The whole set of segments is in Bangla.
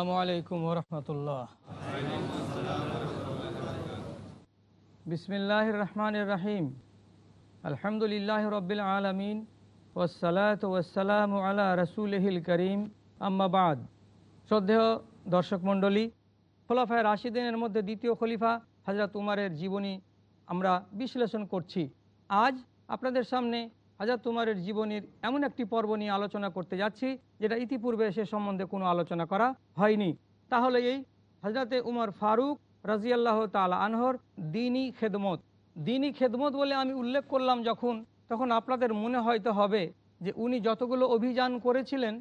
আসসালামু আলাইকুম রহমতুল্লাহ বিসমিল্লাহ রহমান রাহিম। আলহামদুলিল্লাহ রবিল আলমিন। ওসালাত ওসালাম আলা রসুলহিল করিম। আম্মাবাদ শ্রদ্ধেয় দর্শক মণ্ডলী, খোলাফায় রাশিদিনের মধ্যে দ্বিতীয় খলিফা হজরত উমারের জীবনী আমরা বিশ্লেষণ করছি। আজ আপনাদের সামনে হাজার তুমারের জীবনীর এমন একটি পর্ব নিয়ে আলোচনা করতে যাচ্ছি, যেটা ইতিপূর্বে সে সম্বন্ধে কোনো আলোচনা করা হয়নি। তাহলে এই হজরতে উমর ফারুক রাজিয়াল্লাহ তালা আনহর দিনই খেদমত। দিনই খেদমত বলে আমি উল্লেখ করলাম যখন, তখন আপনাদের মনে হয়তো হবে যে উনি যতগুলো অভিযান করেছিলেন,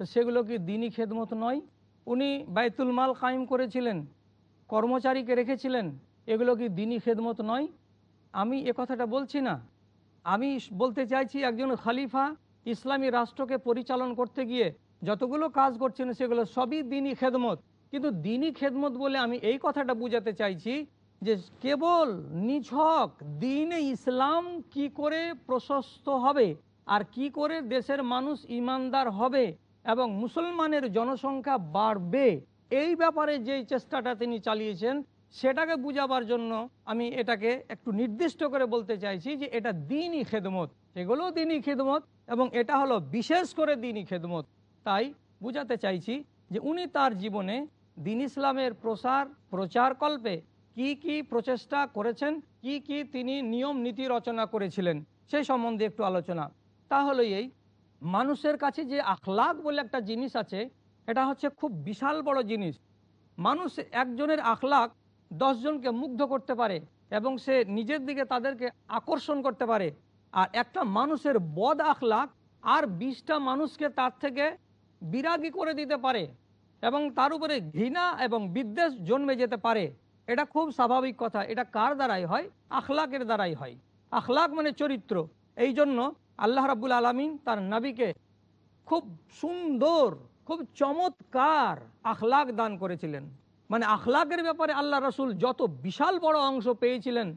তো সেগুলো কি দিনই খেদমত নয়? উনি বাইতুল মাল কায়েম করেছিলেন, কর্মচারীকে রেখেছিলেন, এগুলো কি দিনই খেদমত নয়? আমি এ কথাটা বলছি না। আমি বলতে চাইছি একজন খালিফা ইসলামী রাষ্ট্রকে পরিচালন করতে গিয়ে যতগুলো কাজ করছেন সেগুলো সবই দিনই খেদমত। কিন্তু দিনই খেদমত বলে আমি এই কথাটা বুঝাতে চাইছি যে কেবল নিছক দিনে ইসলাম কি করে প্রশস্ত হবে আর কি করে দেশের মানুষ ইমানদার হবে এবং মুসলমানের জনসংখ্যা বাড়বে, এই ব্যাপারে যেই চেষ্টাটা তিনি চালিয়েছেন সেটাকে বুঝাবার জন্য আমি এটাকে একটু নির্দিষ্ট করে বলতে চাইছি যে এটা দিনই খেদমত। সেগুলোও দিনই খেদমত এবং এটা হলো বিশেষ করে দিনই খেদমত। তাই বুঝাতে চাইছি যে উনি তার জীবনে দিন ইসলামের প্রসার প্রচার কল্পে কি কি প্রচেষ্টা করেছেন, কি কি তিনি নিয়ম নীতি রচনা করেছিলেন সেই সম্বন্ধে একটু আলোচনা। তাহলে এই, মানুষের কাছে যে আখলাক বলে একটা জিনিস আছে, এটা হচ্ছে খুব বিশাল বড় জিনিস। মানুষ একজনের আখলাক দশজনকে মুগ্ধ করতে পারে এবং সে নিজের দিকে তাদেরকে আকর্ষণ করতে পারে। আর একটা মানুষের বদ আখলাক আর বিশটা মানুষকে তার থেকে বিরাগী করে দিতে পারে এবং তার উপরে ঘৃণা এবং বিদ্বেষ জন্মে যেতে পারে। এটা খুব স্বাভাবিক কথা। এটা কার দ্বারাই হয়? আখলাকের দ্বারাই হয়। আখলাক মানে চরিত্র। এই জন্য আল্লাহ রাবুল আলমিন তার নাবিকে খুব সুন্দর, খুব চমৎকার আখলাক দান করেছিলেন। মানে আখলাকের ব্যাপারে আল্লাহ রসুল যত বিশাল বড় অংশ পেয়েছিলেন,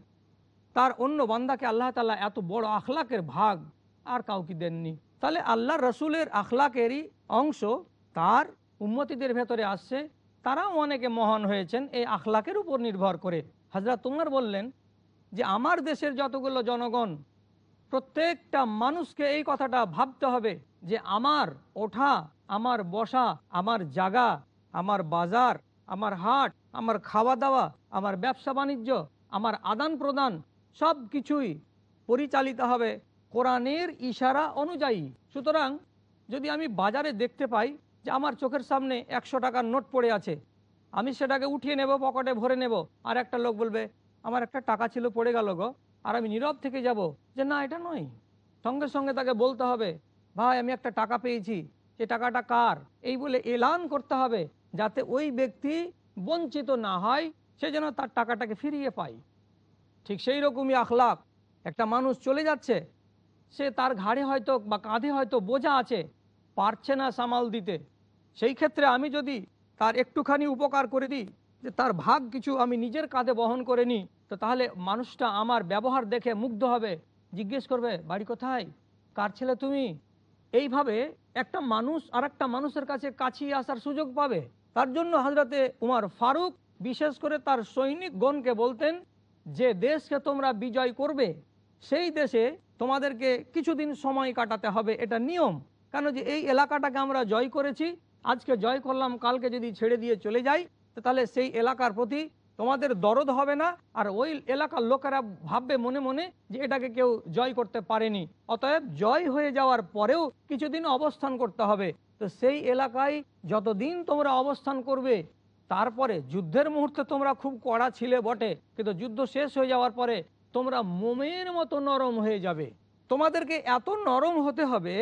তার অন্য বান্দাকে আল্লাহ তালা এত বড় আখলাকের ভাগ আর কাউকে দেননি। তাহলে আল্লাহ রসুলের আখলাকেরই অংশ তার উন্মতিদের ভেতরে আসছে। তারাও অনেকে মহান হয়েছেন, এই আখলাকের উপর নির্ভর করে। হাজরা তোমার বললেন যে, আমার দেশের যতগুলো জনগণ, প্রত্যেকটা মানুষকে এই কথাটা ভাবতে হবে যে, আমার ওঠা, আমার বসা, আমার জাগা, আমার বাজার আমার হাট, আমার খাওয়া দাওয়া আমার ব্যবসা বাণিজ্য, আমার আদান প্রদান, সব কিছুই পরিচালিত হবে কোরআনের ইশারা অনুযায়ী। সুতরাং যদি আমি বাজারে দেখতে পাই যে আমার চোখের সামনে একশো টাকার নোট পড়ে আছে, আমি সেটাকে উঠিয়ে নেব, পকেটে ভরে নেব, আর একটা লোক বলবে, আমার একটা টাকা ছিল, পড়ে গেল গো, আর আমি নীরব থেকে যাব। যে না, এটা নয়। সঙ্গে সঙ্গে তাকে বলতে হবে, ভাই, আমি একটা টাকা পেয়েছি, সে টাকাটা কার? এই বলে এলান করতে হবে। যাতে ওই ব্যক্তি বঞ্চিত না হয়, সে যেন তার টাকাটাকে ফিরিয়ে পায়। ঠিক সেই রকমই আখলাক। একটা মানুষ চলে যাচ্ছে, সে তার ঘাড়ে হয়তো বা কাঁধে হয়তো বোঝা আছে, পারছে না সামাল দিতে। সেই ক্ষেত্রে আমি যদি তার একটুখানি উপকার করে দিই, যে তার ভাগ কিছু আমি নিজের কাঁধে বহন করে নিই, তো তাহলে মানুষটা আমার ব্যবহার দেখে মুগ্ধ হবে। জিজ্ঞেস করবে, বাড়ি কোথায়? কার ছেলে তুমি? এইভাবে একটা মানুষ আর একটা মানুষের কাছে কাছিয়ে আসার সুযোগ পাবে। তার জন্য হজরতে উমার ফারুক বিশেষ করে তার সৈনিক গণকে বলতেন, যে দেশকে তোমরা বিজয় করবে, সেই দেশে তোমাদেরকে কিছুদিন সময় কাটাতে হবে। এটা নিয়ম। কেন যে এই এলাকাটাকে আমরা জয় করেছি, আজকে জয় করলাম, কালকে যদি ছেড়ে দিয়ে চলে যাই তাহলে সেই এলাকার প্রতি তোমাদের দরদ হবে না। আর ওই এলাকার লোকেরা ভাববে মনে মনে যে এটাকে কেউ জয় করতে পারেনি। অতএব জয় হয়ে যাওয়ার পরেও কিছুদিন অবস্থান করতে হবে। তো সেই এলাকায় যতদিন তোমরা অবস্থান করবে, তারপরে যুদ্ধের মুহূর্তে তোমরা খুব কড়া ছিলে বটে, কিন্তু যুদ্ধ শেষ হয়ে যাওয়ার পরে তোমরা মোমের মতো নরম হয়ে যাবে। তোমাদেরকে এত নরম হতে হবে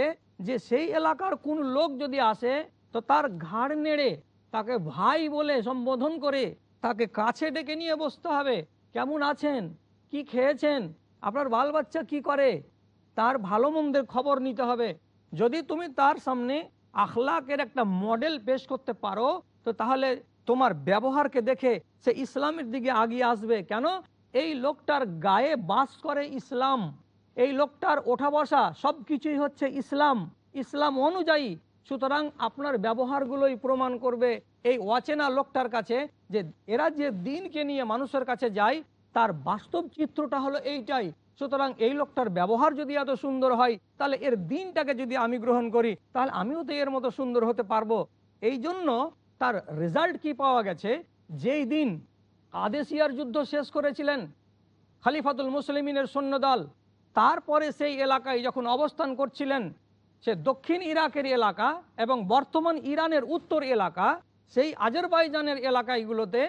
যে সেই এলাকার কোন লোক যদি আসে, তো তার ঘাড় নেড়ে, তাকে ভাই বলে সম্বোধন করে, তাকে কাছে ডেকে নিয়ে বসতে হবে। কেমন আছেন? কি খেয়েছেন? আপনার বাল বাচ্চা কি করে? তার ভালো মন্দের খবর নিতে হবে। যদি তুমি তার সামনে আখলাকের একটা মডেল পেশ করতে পারো, তো তাহলে তোমার ব্যবহারকে দেখে সে ইসলামের দিকে আগিয়ে আসবে। কেন? এই লোকটার গায়ে বাস করে ইসলাম। এই লোকটার ওঠা বসা সব কিছুই হচ্ছে ইসলাম। ইসলাম অনুযায়ী সুতরাং আপনার ব্যবহারগুলোই প্রমাণ করবে এই অচেনা লোকটার কাছে যে এরা যে দিনকে নিয়ে মানুষের কাছে যায়, তার বাস্তব চিত্রটা হলো এইটাই। সুতরাং এই লোকটার ব্যবহার যদি এত সুন্দর হয়, তাহলে এর দিনটাকে যদি আমি গ্রহণ করি, তাহলে আমিও তো এর মতো সুন্দর হতে পারব। এই জন্য তার রেজাল্ট কি পাওয়া গেছে? যেই দিন কাদেশিয়ার যুদ্ধ শেষ করেছিলেন খালিফাতুল মুসলিমিনের সৈন্যদল, তারপরে সেই এলাকায় যখন অবস্থান করছিলেন, সে দক্ষিণ ইরাকের এলাকা এবং বর্তমান ইরানের উত্তর এলাকা, সেই আজারবাইজানের এলাকাগুলোতে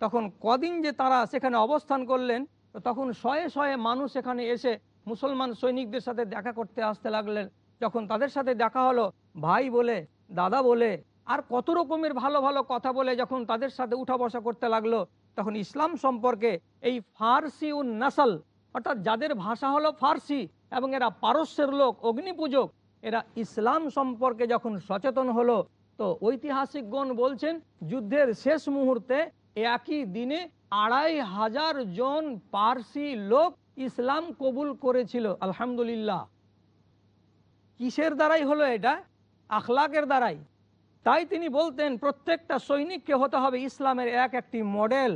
তখন কদিন যে তারা সেখানে অবস্থান করলেন তখন শয়ে শয়ে মানুষ এখানে এসে মুসলমান সৈনিকদের সাথে দেখা করতে আসতে লাগলেন। যখন তাদের সাথে দেখা হলো, ভাই বলে, দাদা বলে, আর কত রকমের ভালো ভালো কথা বলে যখন তাদের সাথে উঠা বসা করতে লাগল, তখন ইসলাম সম্পর্কে এই ফার্সি উন নাসাল, অর্থাৎ যাদের ভাষা হলো ফার্সি এবং এরা পারস্যের লোক, অগ্নিপূজক, এরা ইসলাম সম্পর্কে যখন সচেতন হলো, তো ঐতিহাসিকগণ বলছেন, যুদ্ধের শেষ মুহূর্তে একই দিনে আড়াই হাজার জন পার্সি লোক ইসলাম কবুল করেছিল, আলহামদুলিল্লাহ। কিসের দ্বারাই হলো এটা? আখলাকের দ্বারাই। তাই তিনি বলতেন, প্রত্যেকটা সৈনিককে হতে হবে ইসলামের এক একটি মডেল।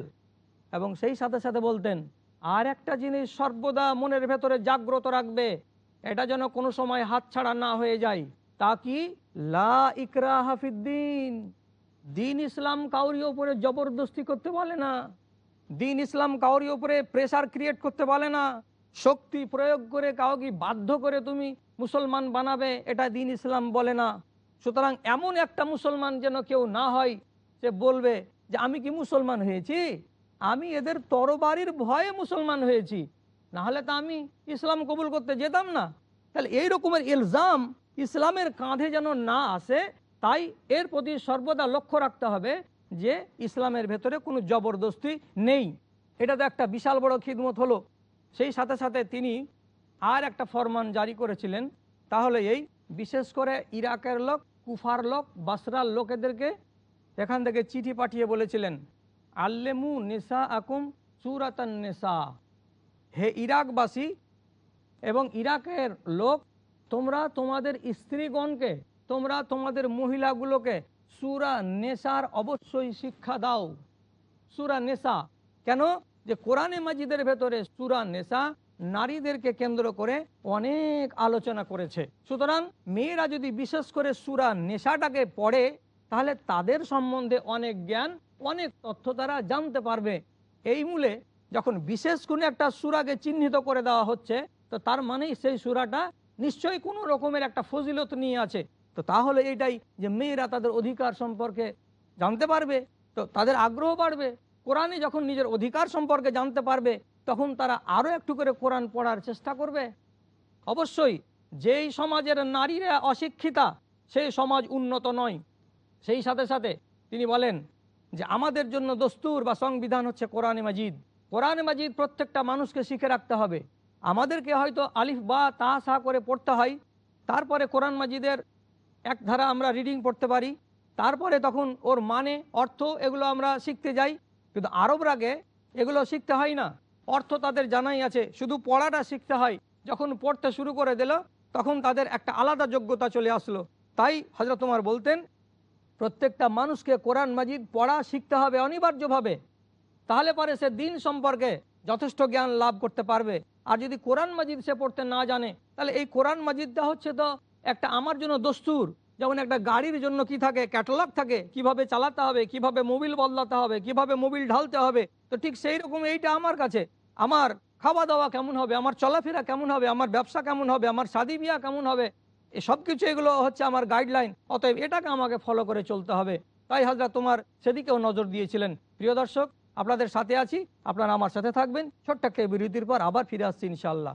এবং সেই সাথে সাথে বলতেন, আর একটা জিনিস সর্বদা মনের ভেতরে জাগ্রত রাখবে, এটা যেন কোনো সময় হাতছাড়া না হয়ে যায়, তা কি? লা ইকরা হাফিদ্দিন দিন ইসলাম কাউরি ওপরে জবরদস্তি করতে বলে না। দিন ইসলাম কাউরি ওপরে প্রেসার ক্রিয়েট করতে বলে না। শক্তি প্রয়োগ করে কাউকে বাধ্য করে তুমি মুসলমান বানাবে, এটা দিন ইসলাম বলে না। সুতরাং এমন একটা মুসলমান যেন কেউ না হয়, সে বলবে যে, আমি কি মুসলমান হয়েছি? আমি এদের তরবারির ভয়ে মুসলমান হয়েছি। না হলে তো আমি ইসলাম কবুল করতে যেতাম না। তাহলে এই রকমের ইলজাম ইসলামের কাঁধে যেন না আসে তাই এর প্রতি সর্বদা লক্ষ্য রাখতে হবে যে ইসলামের ভেতরে কোনো জবরদস্তি নেই। এটা তো একটা বিশাল বড় খিদমত হলো। সেই সাথে সাথে তিনি আর একটা ফরমান জারি করেছিলেন। তাহলে এই বিশেষ করে ইরাকের লোক, কুফার লোক, বাসরার লোকেদেরকে এখান থেকে চিঠি পাঠিয়ে বলেছিলেন, আল্লেমু নেশা আকুম সুরাতান নেশা হে ইরাকবাসী এবং ইরাকের লোক, তোমরা তোমাদের স্ত্রীগণকে তোমরা তোমাদের মহিলাগুলোকে সুরা নেশার অবশ্যই শিক্ষা দাও। সুরা নেশা। কেন? যে কোরআনে মাজিদের ভেতরে সুরা নেশা নারীদেরকে কেন্দ্র করে অনেক আলোচনা করেছে। সুতরাং মেয়েরা যদি বিশেষ করে সুরা নেশাটাকে পড়ে, তাহলে তাদের সম্বন্ধে অনেক জ্ঞান, অনেক তথ্য তারা জানতে পারবে। এই মূলে যখন বিশেষ কোনো একটা সুরাকে চিহ্নিত করে দেওয়া হচ্ছে, তো তার মানেই সেই সুরাটা নিশ্চয়ই কোনো রকমের একটা ফজিলত নিয়ে আছে। তো তাহলে এটাই যে মেয়েরা তাদের অধিকার সম্পর্কে জানতে পারবে, তো তাদের আগ্রহ বাড়বে। কোরআনে যখন নিজের অধিকার সম্পর্কে জানতে পারবে, তখন তারা আরও একটু করে কোরআন পড়ার চেষ্টা করবে। অবশ্যই যেই সমাজের নারীরা অশিক্ষিতা, সেই সমাজ উন্নত নয়। সেই সাথে সাথে তিনি বলেন যে আমাদের জন্য দস্তুর বা সংবিধান হচ্ছে কোরআনে মাজিদ। কোরআনে মাজিদ প্রত্যেকটা মানুষকে শিখে রাখতে হবে। আমাদেরকে হয়তো আলিফ বা তা সা করে পড়তে হয়, তারপরে কোরআন মাজিদের এক ধারা আমরা রিডিং পড়তে পারি। তারপরে তখন ওর মানে অর্থ এগুলো আমরা শিখতে যাই। কিন্তু আরবরাগে এগুলো শিখতে হয় না। অর্থ তাদের জানাই আছে, শুধু পড়াটা শিখতে হয়। যখন পড়তে শুরু করে দিল, তখন তাদের একটা আলাদা যোগ্যতা চলে আসলো। তাই হজরত তোমার বলতেন, প্রত্যেকটা মানুষকে কোরআন মাজিদ পড়া শিখতে হবে অনিবার্যভাবে। তাহলে পরে সে দিন সম্পর্কে যথেষ্ট জ্ঞান লাভ করতে পারবে। আর যদি কোরআন মাজিদ সে পড়তে না জানে, তাহলে এই কোরআন মাজিদটা হচ্ছে তো একটা আমার জন্য দস্তুর। যেমন একটা গাড়ির জন্য কি থাকে? ক্যাটালগ থাকে। কীভাবে চালাতে হবে? কীভাবে মোবিল বদলাতে হবে? কীভাবে মোবিল ঢালতে হবে? তো ঠিক সেই রকম এইটা আমার কাছে। আমার খাওয়া দাওয়া কেমন হবে? আমার চলাফেরা কেমন হবে? আমার ব্যবসা কেমন হবে? আমার শাদি বিয়া কেমন হবে? এই সব কিছু এগুলো হচ্ছে আমার গাইডলাইন অতএব এটাকে আমাকে ফলো করে চলতে হবে। তাই হাজরা তোমার সেদিকেও নজর দিয়েছিলেন। প্রিয় দর্শক, আপনাদের সাথে আছি। আপনারা আমার সাথে থাকবেন। ছোট্ট একটা বিরতির পর আবার ফিরে আসছি ইনশাল্লাহ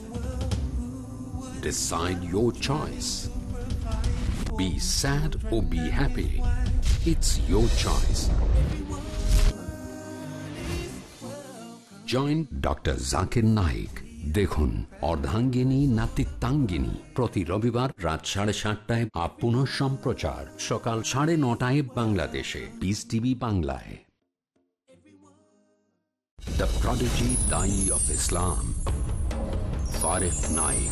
Decide your choice. Be sad or be happy. It's your choice. Joint doctor Zakir Naik দেখুন অর্ধাঙ্গিনী, নাতিত্বাঙ্গিনী। প্রতি রবিবার রাত সাড়ে সাতটায় আপ পুনঃ সম্প্রচার। সকাল সাড়ে নটায় বাংলাদেশে। পিস টিভি বাংলায়। দ্য প্রডিজি দাই অফ ইসলাম ফারেক Naik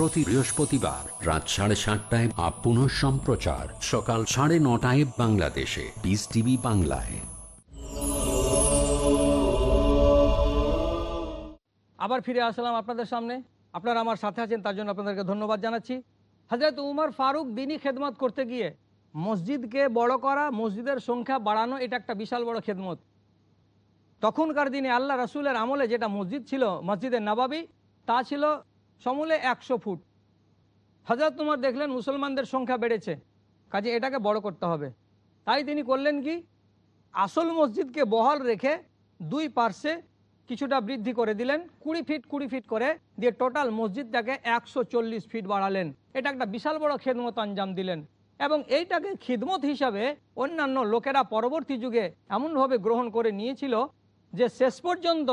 প্রতি বৃহস্পতিবার রাত সাড়ে সাতটায় আপ পুনঃ সম্প্রচার। সকাল সাড়ে নটায় বাংলাদেশে। পিস টিভি বাংলায়। আবার ফিরে আসলাম আপনাদের সামনে। আপনারা আমার সাথে আছেন, তার জন্য আপনাদেরকে ধন্যবাদ জানাচ্ছি। হজরত উমর ফারুক দিনই খেদমত করতে গিয়ে মসজিদকে বড় করা, মসজিদের সংখ্যা বাড়ানো, এটা একটা বিশাল বড় খেদমত। তখনকার দিনে আল্লাহ রসুলের আমলে যেটা মসজিদ ছিল মসজিদের নবাবি, তা ছিল সমূলে একশো ফুট। হজরত উমর দেখলেন মুসলমানদের সংখ্যা বেড়েছে, কাজে এটাকে বড় করতে হবে। তাই তিনি করলেন কি? আসল মসজিদকে বহাল রেখে দুই পার্শ্বে কিছুটা বৃদ্ধি করে দিলেন, কুড়ি ফিট কুড়ি ফিট করে দিয়ে টোটাল মসজিদটাকে একশো চল্লিশ ফিট বাড়ালেন। এটা একটা বিশাল বড় খেদমত আঞ্জাম দিলেন এবং এইটাকে খিদমত হিসাবে অন্যান্য লোকেরা পরবর্তী যুগে এমনভাবে গ্রহণ করে নিয়েছিল যে শেষ পর্যন্ত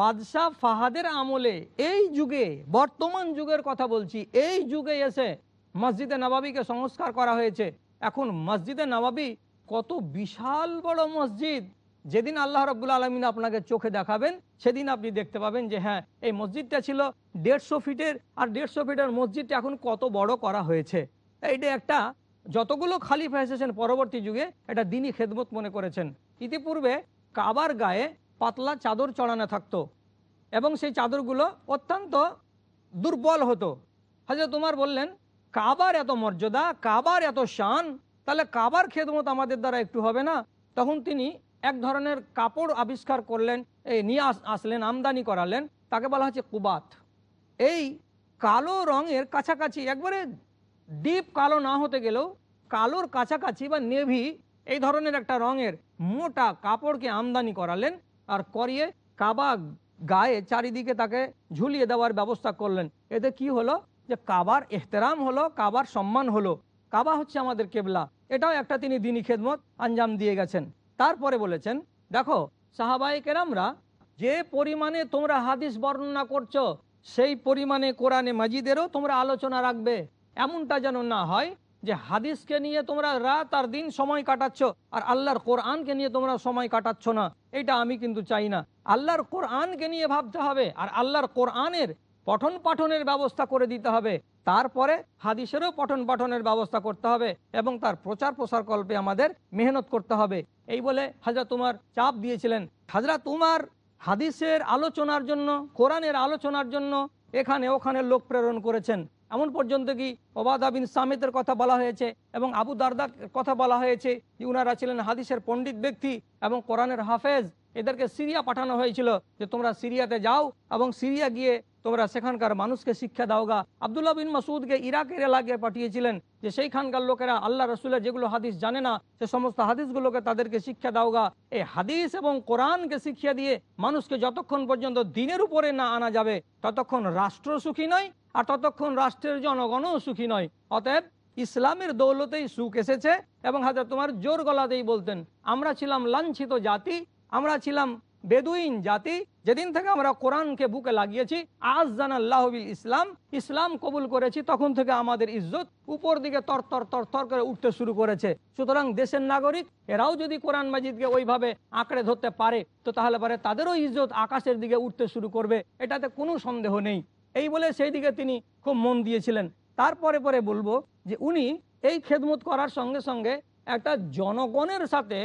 বাদশাহ ফাহাদের আমলে এই যুগে, বর্তমান যুগের কথা বলছি, এই যুগে এসে মসজিদে নবাবিকে সংস্কার করা হয়েছে। এখন মসজিদে নবাবি কত বিশাল বড় মসজিদ। যেদিন আল্লাহ রব্বুল আলমিন আপনাকে চোখে দেখাবেন, সেদিন আপনি দেখতে পাবেন যে হ্যাঁ এই মসজিদটা ছিল দেড়শো ফিটের, আর দেড়শো ফিটের মসজিদটা এখন কত বড় করা হয়েছে। এইটা একটা, যতগুলো খালিফা এসেছেন পরবর্তী যুগে, এটা দিনই খেদমত মনে করেছেন। ইতিপূর্বে কাবার গায়ে পাতলা চাদর চড়ানো থাকতো এবং সেই চাদরগুলো অত্যন্ত দুর্বল হতো। হাজর তোমার বললেন, কাবার এত মর্যাদা, কাবার এত শান, তাহলে কাবার খেদমত আমাদের দ্বারা একটু হবে না? তখন তিনি এক ধরনের কাপড় আবিষ্কার করলেন এই নিয়ে আস- আসলেন, আমদানি করালেন, তাকে বলা হচ্ছে কুবাত। এই কালো রঙের কাছাকাছি, একবারে ডিপ কালো না হতে গেলেও কালোর কাছাকাছি বা নেভি এই ধরনের একটা রঙের মোটা কাপড়কে আমদানি করালেন আর করিয়ে কাবা গায়ে চারিদিকে তাকে ঝুলিয়ে দেওয়ার ব্যবস্থা করলেন। এতে কি হলো? যে কাবার এহতেরাম হলো, কাবার সম্মান হলো। কাবা হচ্ছে আমাদের কেবলা। এটাও একটা তিনি দিনী খেদমত আঞ্জাম দিয়ে গেছেন। তারপরে বলেছেন, দেখো সাহাবাই কেরামরা যে পরিমাণে তোমরা হাদিস বর্ণনা করছ, সেই পরিমাণে কোরআনে মাজিদেরও তোমরা আলোচনা রাখবে। এমনটা যেন না হয় যে হাদিসকে নিয়ে তোমরা রাত আর দিন সময় কাটাচ্ছ, আর আল্লাহর কোরআনকে নিয়ে তোমরা সময় কাটাচ্ছ না। এটা আমি কিন্তু চাই না। আল্লাহর কোরআনকে নিয়ে ভাবতে হবে আর আল্লাহর কোরআনের পঠন পাঠনের ব্যবস্থা করে দিতে হবে। তারপরে হাদিসেরও পঠন পাঠনের ব্যবস্থা করতে হবে এবং তার প্রচার প্রসার কল্পে আমাদের মেহনত করতে হবে। এই বলে হাজরা তোমার চাপ দিয়েছিলেন। হাজরা তোমার হাদিসের আলোচনার জন্য, কোরআনের আলোচনার জন্য এখানে ওখানে লোক প্রেরণ করেছেন। এমন পর্যন্ত কি ওবাদা বিন সামেতের কথা বলা হয়েছে এবং আবু দারদার কথা বলা হয়েছে যে উনারা ছিলেন হাদিসের পণ্ডিত ব্যক্তি এবং কোরআনের হাফেজ। এদেরকে সিরিয়া পাঠানো হয়েছিল যে তোমরা সিরিয়াতে যাও এবং সিরিয়া গিয়ে তোমরা সেখানকার মানুষকে শিক্ষা দাওগা। আবদুল্লাহ বিন মাসুদকে ইরাকের এলাকায় পাঠিয়েছিলেন যে সেইখানকার লোকেরা আল্লাহ রসুলের যেগুলো হাদিস জানে না, সে সমস্ত হাদিসগুলোকে তাদেরকে শিক্ষা দাওগা। এই হাদিস এবং কোরআনকে শিক্ষা দিয়ে মানুষকে যতক্ষণ পর্যন্ত দিনের উপরে না আনা যাবে, ততক্ষণ রাষ্ট্র সুখী নয় আর ততক্ষণ রাষ্ট্রের জনগণও সুখী নয়। অতএব ইসলামের দৌলতেই সুখ এসেছে এবং হাজার তোমার জোর গলাতেই বলতেন, আমরা ছিলাম লাঞ্ছিত জাতি, আমরা ছিলাম বেদুইন জাতি, যেদিন থেকে আমরা কোরআনকে বুকে লাগিয়েছি, আজ জান আল্লাহবিল ইসলাম ইসলাম কবুল করেছি, তখন থেকে আমাদের ইজ্জত উপর দিকে তর তর তর তর করে উঠতে শুরু করেছে। সুতরাং দেশের নাগরিক, এরাও যদি কোরআন মাজিদকে ওইভাবে আঁকড়ে ধরতে পারে, তো তাহলে পারে তাদেরও ইজ্জত আকাশের দিকে উঠতে শুরু করবে, এটাতে কোনো সন্দেহ নেই। এই বলে সেই দিকে তিনি খুব মন দিয়েছিলেন। তারপরে পরে বলব যে উনি এই খেদমত করার সঙ্গে সঙ্গে একটা জনগণের সাথে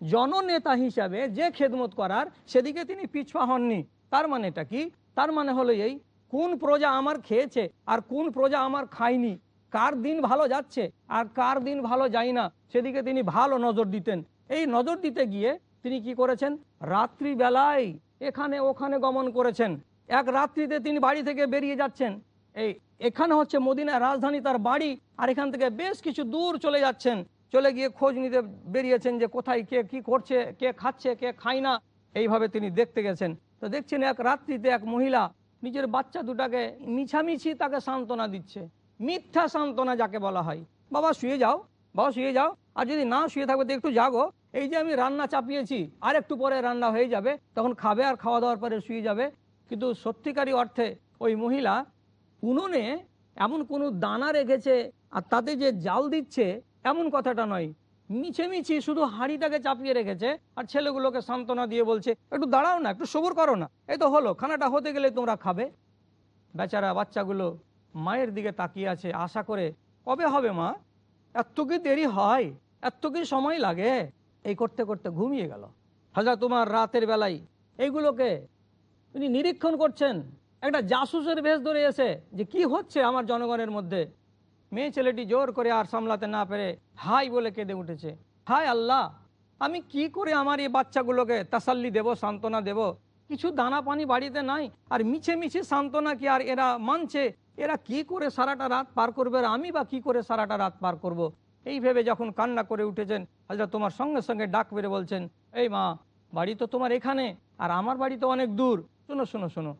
জননেতা হিসাবে যে খেদমত করার, সেদিকে তিনি পিছপা হননি। তার মানেটা কি? তার মানে হলো এই, কোন প্রজা আমার খেয়েছে আর কোন প্রজা আমার খায়নি? কার দিন ভালো যাচ্ছে আর কার দিন ভালো যায় না? সেদিকে তিনি ভালো নজর দিতেন। এই নজর দিতে গিয়ে তিনি কি করেছেন? রাত্রিবেলায় এখানে ওখানে গমন করেছেন। এক রাত্রিতে তিনি বাড়ি থেকে বেরিয়ে যাচ্ছেন। এই এখানে হচ্ছে মদিনার রাজধানী তার বাড়ি, আর এখান থেকে বেশ কিছু দূর চলে যাচ্ছেন। চলে গিয়ে খোঁজ নিতে বেরিয়েছেন যে কোথায় কে কি করছে, কে খাচ্ছে, কে খায় না, এইভাবে তিনি দেখতে গেছেন। তো দেখছেন এক রাত্রিতে এক মহিলা নিজের বাচ্চা দুটাকে মিছামিছি তাকে সান্ত্বনা দিচ্ছে। মিথ্যা সান্ত্বনা যাকে বলা হয়। বাবা, শুয়ে যাও, বাবা, শুয়ে যাও, আর যদি না শুয়ে থাকবে তো একটু জাগো। এই যে আমি রান্না চাপিয়েছি, আর একটু পরে রান্না হয়ে যাবে, তখন খাবে আর খাওয়া দাওয়ার পরে শুয়ে যাবে। কিন্তু সত্যিকারী অর্থে ওই মহিলা উনুনে এমন কোনো দানা রেখেছে আর তাতে যে জাল দিচ্ছে এমন কথাটা নয়। মিছে মিছি শুধু হাঁড়িটাকে চাপিয়ে রেখেছে আর ছেলেগুলোকে সান্ত্বনা দিয়ে বলছে, একটু দাঁড়াও না, একটু সবুর করো না। এই তো হলো, খানাটা হতে গেলে তোমরা খাবে। বেচারা বাচ্চাগুলো মায়ের দিকে তাকিয়ে আছে, আশা করে, কবে হবে মা? এত কি দেরি হয়? এত কি সময় লাগে? এই করতে করতে ঘুমিয়ে গেল। হাজা, তোমার রাতের বেলায় এইগুলোকে তিনি নিরীক্ষণ করছেন। একটা জাসুসের ভেষ ধরে এসে যে কি হচ্ছে আমার জনগণের মধ্যে? মেয়ে ছেলেটি জোর করে আর সামলাতে না পেরে হাই বলে কেঁদে উঠেছে। হাই আল্লাহ, আমি কি করে আমার এই বাচ্চাগুলোকে তাসাল্লি দেব, সান্ত্বনা দেব? কিছু দানা পানি বাড়িতে নাই? আর মিছে মিছে সান্ত্বনা কি আর এরা মানছে? এরা কি করে সারাটা রাত পার করবে আর আমি বা কি করে সারাটা রাত পার করব। এই ভেবে যখন কান্না করে উঠেছেন হাজরা তোমার সঙ্গে সঙ্গে ডাক বেড়ে বলছেন, এই মা, বাড়ি তো তোমার এখানে, আর আমার বাড়ি তো অনেক দূর। শোনো শোনো শোনো।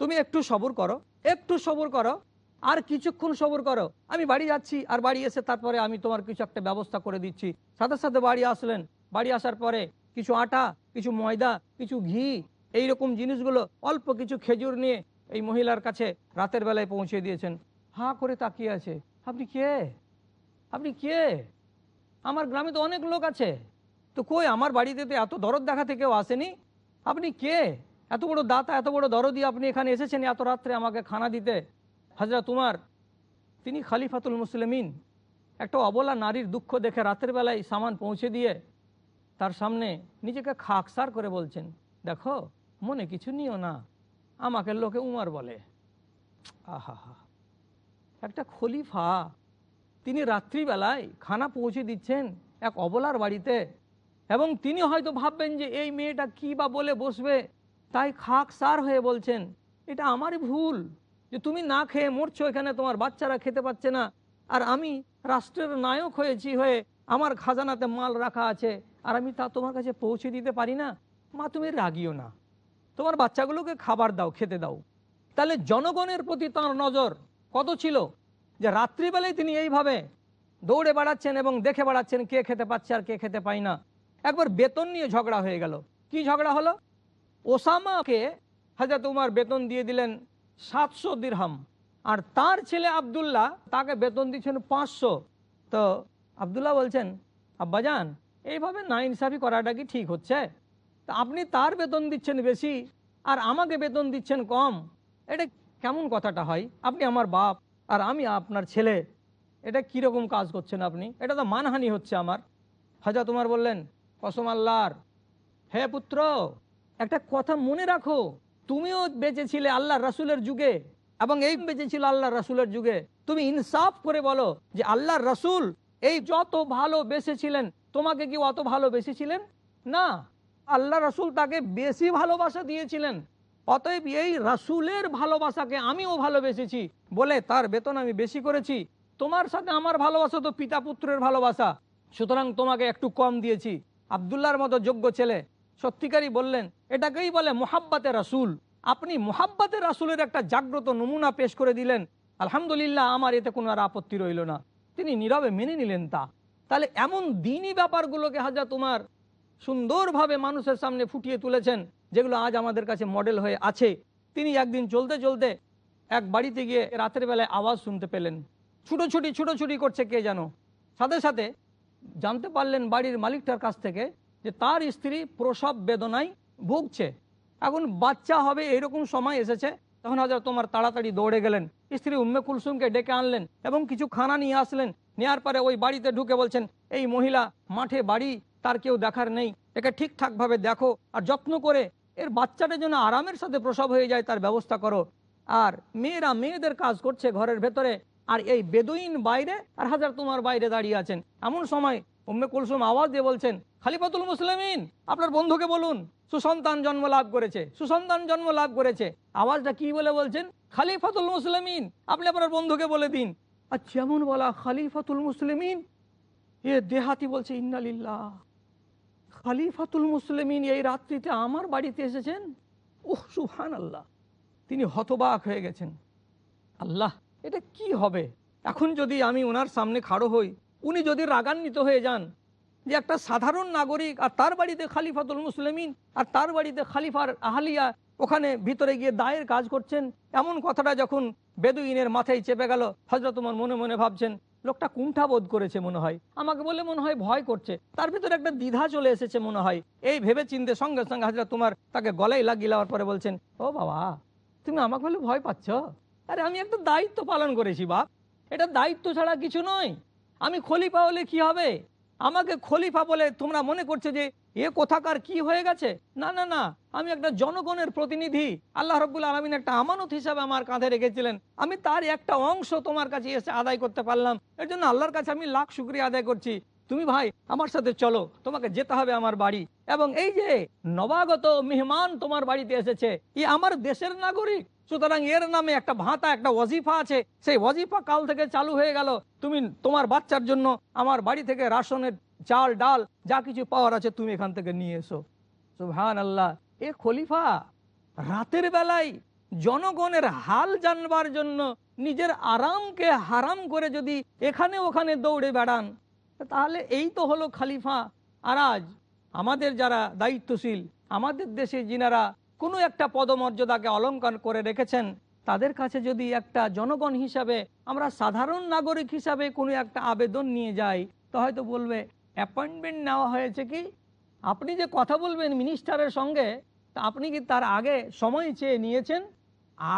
তুমি একটু সবর করো, একটু সবর করো, আর কিছুক্ষণ সবর করো। আমি বাড়ি যাচ্ছি, আর বাড়ি এসে তারপরে আমি তোমার কিছু একটা ব্যবস্থা করে দিচ্ছি। সাথে সাথে বাড়ি আসলেন। বাড়ি আসার পরে কিছু আটা, কিছু ময়দা, কিছু ঘি এই রকম জিনিসগুলো, অল্প কিছু খেজুর নিয়ে এই মহিলার কাছে রাতের বেলায় পৌঁছে দিয়েছেন। হাঁ করে তাকিয়ে আছে। আপনি কে? আপনি কে? আমার গ্রামে তো অনেক লোক আছে। তো কই, আমার বাড়িতে তো এত দরদ দেখাতে কেউ আসেনি? আপনি কে? এত বড় দাতা, এত বড় দরদি আপনি এখানে এসেছেন এত রাত্রে আমাকে খানা দিতে। হাজরা তোমার তিনি খালিফাতুল মুসলিমিন, একটা অবলা নারীর দুঃখ দেখে রাতের বেলায় সামান পৌঁছে দিয়ে তার সামনে নিজেকে খাকসার করে বলছেন, দেখো, মনে কিছু নিও না, আমাকে লোকে উমার বলে। আহা একটা খলিফা, তিনি রাত্রিবেলায় খানা পৌঁছে দিচ্ছেন এক অবলার বাড়িতে, এবং তিনি হয়তো ভাববেন যে এই মেয়েটা কি বা বলে বসবে। তাই খাক সার হয়ে বলছেন, এটা আমারই ভুল যে তুমি না খেয়ে মরছো এখানে, তোমার বাচ্চারা খেতে পাচ্ছে না। আর আমি রাষ্ট্রের নায়ক হয়েছি হয়ে আমার খাজানাতে মাল রাখা আছে, আর আমি তা তোমার কাছে পৌঁছে দিতে পারি না? মা, তুমি রাগিও না। তোমার বাচ্চাগুলোকে খাবার দাও, খেতে দাও। তাহলে জনগণের প্রতি তাঁর নজর কত ছিল? যে রাত্রিবেলায় তিনি এইভাবে দৌড়ে বেড়াচ্ছেন এবং দেখে বেড়াচ্ছেন কে খেতে পাচ্ছে আর কে খেতে পায় না। একবার বেতন নিয়ে ঝগড়া হয়ে গেল। কি ঝগড়া হলো? ওসামাকে হাজার উমার বেতন দিয়ে দিলেন সাতশো দিরহাম। আর তার ছেলে আবদুল্লাহ তাকে বেতন দিচ্ছেন পাঁচশো। তো আবদুল্লাহ বলছেন আব্বাজান এইভাবে না ইনসাফি করাটা কি ঠিক হচ্ছে? তা আপনি তার বেতন দিচ্ছেন বেশি আর আমাকে বেতন দিচ্ছেন কম। এটা কেমন কথাটা হয়? আপনি আমার বাপ আর আমি আপনার ছেলে। এটা কীরকম কাজ করছেন আপনি? এটা তো মানহানি হচ্ছে আমার। হাজা তোমার বললেন, কসম আল্লাহর। হে পুত্র একটা কথা মনে রাখো, তুমিও বেঁচেছিলে আল্লাহ রাসুলের যুগে এবং এই বেঁচেছিল আল্লাহ রাসুলের যুগে। তুমি ইনসাফ করে বলো যে আল্লাহ রাসুল এই যত ভালো বেসেছিলেন তোমাকে কি অত ভালো বেসেছিলেন না, আল্লাহ রাসুল তাকে বেশি ভালোবাসা দিয়েছিলেন। অতএব এই রাসুলের ভালোবাসাকে আমিও ভালোবেসেছি বলে তার বেতন আমি বেশি করেছি। তোমার সাথে আমার ভালোবাসা তো পিতা পুত্রের ভালোবাসা। সুতরাং তোমাকে একটু কম দিয়েছি। আবদুল্লাহর মতো যোগ্য ছেলে সত্যিকারই বললেন, এটাকেই বলে মোহাব্বাতে রাসুল। আপনি মোহাব্বাতে রাসুলের একটা জাগ্রত নমুনা পেশ করে দিলেন, আলহামদুলিল্লাহ আমার এতে কোনো আর আপত্তি রইল না। তিনি নীরবে মেনে নিলেন তা। তাহলে এমন দিনই ব্যাপারগুলোকে হাজা তোমার সুন্দরভাবে মানুষের সামনে ফুটিয়ে তুলেছেন, যেগুলো আজ আমাদের কাছে মডেল হয়ে আছে। তিনি একদিন চলতে চলতে এক বাড়িতে গিয়ে রাতের বেলায় আওয়াজ শুনতে পেলেন। ছুটোছুটি ছুটোছুটি করছে কে যেন। সাথে সাথে জানতে পারলেন বাড়ির মালিকটার কাছ থেকে যে তার স্ত্রী প্রসব বেদনায় ভুগছে। এখন বাচ্চা হবে এরকম সময় এসেছে, তখন হাজার তোমার তাড়াতাড়ি দৌড়ে গেলেন। স্ত্রী উম্মে কুলসুমকে ডেকে আনলেন এবং কিছু খানা নিয়ে আসলেন। নেওয়ার পরে ওই বাড়িতে ঢুকে বলছেন, এই মহিলা মাঠে বাড়ি, তার কেউ দেখার নেই। একে ঠিকঠাকভাবে দেখো আর যত্ন করে। এর বাচ্চাটা যেন আরামের সাথে প্রসব হয়ে যায়, তার ব্যবস্থা করো। আর মেয়েরা মেয়েদের কাজ করছে ঘরের ভেতরে। আর এই বেদুইন বাইরে, আর হাজার তোমার বাইরে দাঁড়িয়ে আছেন। এমন সময় উম্মে কুলসুম আওয়াজ দিয়ে বলছেন, খালিফাতুল মুসলিমিন, আপনার বন্ধুকে বলুন, সুসন্তান জন্ম লাভ করেছে, সুসন্তান জন্ম লাভ করেছে। আওয়াজটা কি বলে বলছেন? খালিফাতুল মুসলিমিন, আপনি আপনার বন্ধুকে বলে দিন। আর যেমন বলা, খালিফাতুল মুসলিমিন, এ দেহাতি বলছে, ইন্নালিল্লাহ। খালিফাতুল মুসলিমিন, এই রাত্রিতে আমার বাড়িতে এসেছেন? ওহ সুহান আল্লাহ তিনি হতবাক হয়ে গেছেন। আল্লাহ, এটা কি হবে? এখন যদি আমি ওনার সামনে খাড়ো হই উনি যদি রাগান্বিত হয়ে যান যে একটা সাধারণ নাগরিক আর তার বাড়িতে খালিফাতুল মুসলিমিন আর তার বাড়িতে খালিফার আহালিয়া ওখানে ভিতরে গিয়ে দায়ের কাজ করছেন, এমন কথাটা যখন বেদুইনের মাথায় চেপে গেল হজরত তোমার মনে মনে ভাবছেন, লোকটা কুণ্ঠা বোধ করেছে মনে হয়, আমাকে বলে মনে হয় ভয় করছে। তার ভিতরে একটা দ্বিধা চলে এসেছে মনে হয়। এই ভেবে চিনতে সঙ্গে সঙ্গে হাজরা তোমার তাকে গলায় লাগিয়ে দেওয়ার পরে বলছেন, ও বাবা, তুমি আমাকে বলে ভয় পাচ্ছ? আরে আমি একটা দায়িত্ব পালন করেছি বাপ। এটা দায়িত্ব ছাড়া কিছু নয়। আমি খলিফা হলে কি হবে? আমাকে খলিফা বলে তোমরা মনে করছ যে এ কোথাকার কি হয়ে গেছে? না না না, আমি একটা জনগণের প্রতিনিধি। আল্লাহ রব্বুল আলমিন একটা আমানত হিসাবে আমার কাঁধে রেখেছিলেন। আমি তার একটা অংশ তোমার কাছে এসে আদায় করতে পারলাম। এর জন্য আল্লাহর কাছে আমি লাখ শুক্রিয়া আদায় করছি। তুমি ভাই, আমার সাথে চলো, তোমাকে যেতে হবে আমার বাড়ি। এবং এই যে নবাগত মেহমান তোমার বাড়িতে এসেছে ই আমার দেশের নাগরিক। সুতরাং এর নামে একটা ভাতা, একটা ওয়াজিফা আছে। সেই ওয়াজিফা কাল থেকে চালু হয়ে গেল। তুমি তোমার বাচ্চার জন্য আমার বাড়ি থেকে রাশনের চাল, ডাল, যা কিছু পাওয়ার আছে তুমি এখান থেকে নিয়ে এসো। সুহান আল্লাহ এ খলিফা, রাতের বেলায় জনগণের হাল জানবার জন্য নিজের আরামকে হারাম করে যদি এখানে ওখানে দৌড়ে বেড়ান তাহলে এই তো হলো খালিফা আর আজ আমাদের যারা দায়িত্বশীল, আমাদের দেশে যিনারা কোনো একটা পদমর্যাদাকে অলঙ্কার করে রেখেছেন, তাদের কাছে যদি একটা জনগণ হিসাবে, আমরা সাধারণ নাগরিক হিসাবে কোনো একটা আবেদন নিয়ে যাই, তো হয়তো বলবে অ্যাপয়েন্টমেন্ট নেওয়া হয়েছে কি? আপনি যে কথা বলবেন মিনিস্টারের সঙ্গে, তা আপনি কি তার আগে সময় চেয়ে নিয়েছেন?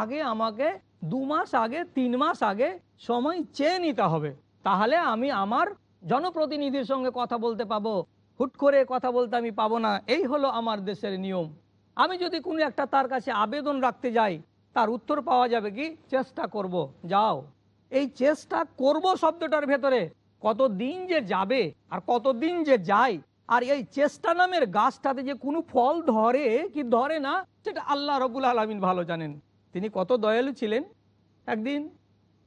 আগে আমাকে দু মাস আগে, তিন মাস আগে সময় চেয়ে নিতে হবে। তাহলে আমি আমার জনপ্রতিনিধির সঙ্গে কথা বলতে পাবো, হুট করে কথা বলতে আমি পাবো না, এই হলো আমার দেশের নিয়ম। আমি যদি কোনো একটা তার কাছে আবেদন রাখতে যাই, তার উত্তর পাওয়া যাবে কি? চেষ্টা করব, যাও। এই চেষ্টা করব শব্দটার ভেতরে কত দিন যে যাবে আর কত দিন যে যায়, আর এই চেষ্টা নামের গাছটাতে যে কোনো ফল ধরে কি ধরে না, সেটা আল্লাহ রবুল আলমিন ভালো জানেন। তিনি কত দয়ালু ছিলেন। একদিন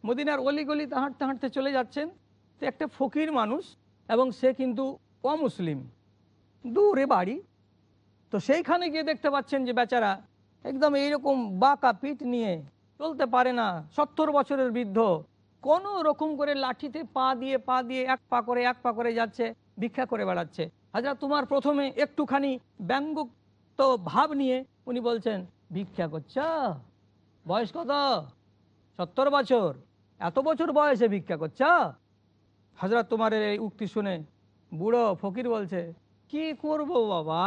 মদিনার অলিগলিতে হাঁটতে হাঁটতে চলে যাচ্ছেন তো একটা ফকির মানুষ এবং সে কিন্তু অমুসলিম। দূরে বাড়ি। তো সেইখানে গিয়ে দেখতে পাচ্ছেন যে বেচারা একদম এইরকম বাঁকা পিঠ নিয়ে চলতে পারে না। সত্তর বছরের বৃদ্ধ কোনো রকম করে লাঠিতে পা দিয়ে পা দিয়ে এক পা করে, এক পা করে যাচ্ছে, ভিক্ষা করে বেড়াচ্ছে। হাজরা, তোমার প্রথমে একটুখানি ব্যঙ্গ তো ভাব নিয়ে উনি বলছেন, ভিক্ষা করছ? বয়স কত? সত্তর বছর? এত বছর বয়সে ভিক্ষা করছ? হাজরা তোমার এই উক্তি শুনে বুড়ো ফকির বলছে, কি করব বাবা?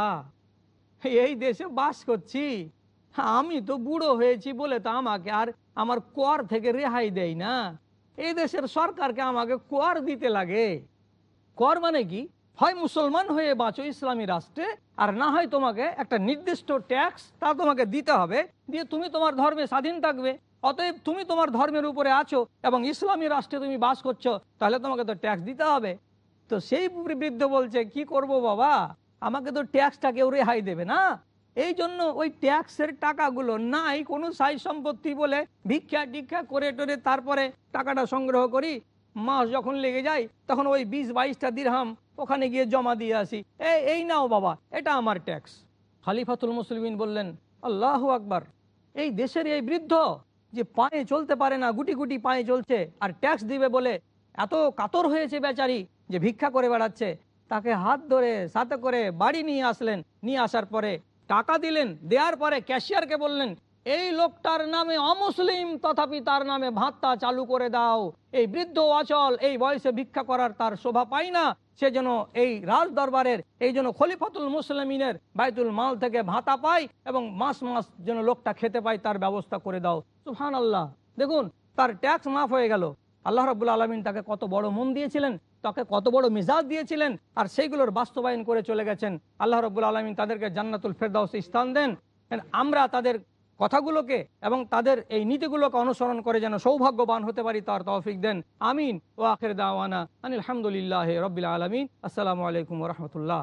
এই দেশে বাস করছি। আমি তো বুড়ো হয়েছি বলে তো আমাকে আর আমার কর থেকে রেহাই দেয় না। এই দেশের সরকারকে আমাকে কর দিতে লাগে। কর মানে কি? হয় মুসলমান হয়ে বাঁচো ইসলামী রাষ্ট্রে, আর না হয় তোমাকে একটা নির্দিষ্ট ট্যাক্স তা তোমাকে দিতে হবে। দিয়ে তুমি তোমার ধর্মে স্বাধীন থাকবে। অতএব তুমি তোমার ধর্মের উপরে আছো এবং ইসলামী রাষ্ট্রে তুমি বাস করছ, তাহলে তোমাকে তো ট্যাক্স দিতে হবে। তো সেই বৃদ্ধ বলছে, কি করব বাবা? আমাকে তো ট্যাক্সটা কেউ রেহাই দেবে না। এই জন্য ওই ট্যাক্সের টাকাগুলো নাই, কোনো সাই সম্পত্তি বলে ভিক্ষা টিক্ষা করে টোরে তারপরে টাকাটা সংগ্রহ করি। মাস যখন লেগে যায়, তখন ওই বিশ বাইশটা দিরহাম ওখানে গিয়ে জমা দিয়ে আসি। এই এই নাও বাবা, এটা আমার ট্যাক্স খালিফাতুল মুসলিমিন বললেন, আল্লাহ আকবার, এই দেশের এই বৃদ্ধ যে পায়ে চলতে পারে না, গুটি গুটি পায়ে চলছে, আর ট্যাক্স দিবে বলে এত কাতর হয়েছে বেচারি যে ভিক্ষা করে বেড়াচ্ছে। তাকে হাত ধরে সাথে করে বাড়ি নিয়ে আসলেন। নিয়ে আসার পরে টাকা দিলেন, দেওয়ার পরে ক্যাশিয়ারকে বললেন, এই লোকটার নামে অমুসলিম, তথাপি তার নামে ভাত্তা চালু করে দাও। এই বৃদ্ধ অচল, এই বয়সে ভিক্ষা করার তার শোভা পায় না। সে যেন এই রাজ দরবারের এই জন্য খলিফাতুল মুসলিমিনের বাইতুল মাল থেকে ভাতা পায় এবং মাস মাস যেন লোকটা খেতে পায় তার ব্যবস্থা করে দাও। সুহান আল্লাহ দেখুন, তার ট্যাক্স মাফ হয়ে গেল। আল্লাহ রাবুল আলমিন তাকে কত বড় মন দিয়েছিলেন, তাকে কত বড় মিজাজ দিয়েছিলেন, আর সেইগুলোর বাস্তবায়ন করে চলে গেছেন। আল্লাহ রবুল আলমিন তাদেরকে জান্নাতুল ফেরদাউসে স্থান দেন। আমরা তাদের কথাগুলোকে এবং তাদের এই নীতিগুলোকে অনুসরণ করে যেন সৌভাগ্যবান হতে পারি, তার তৌফিক দেন। আমিন। ও আখের দাওয়ানা আনিলামদুলিল্লাহ রবিল আলমিন। আসসালামু আলাইকুম রহমতুল্লাহ।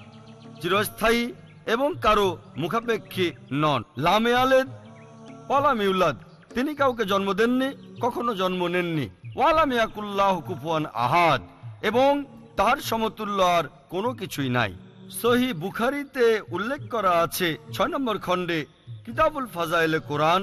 চিরস্থায়ী এবং কারও মুখাপেক্ষী নন। লামে আলেদ ওয়ালাম ইউলাদ তিনি কাউকে জন্ম দেননি, কখনো জন্ম নেননি। ওয়ালাম ইয়াকুল্লাহ কুফুয়ান আহাদ, এবং তার সমতুল্য আর কোনো কিছুই নাই। সহি বুখারিতে উল্লেখ করা আছে, ছয় নম্বর খণ্ডে কিতাবুল ফাজাইলে কোরআন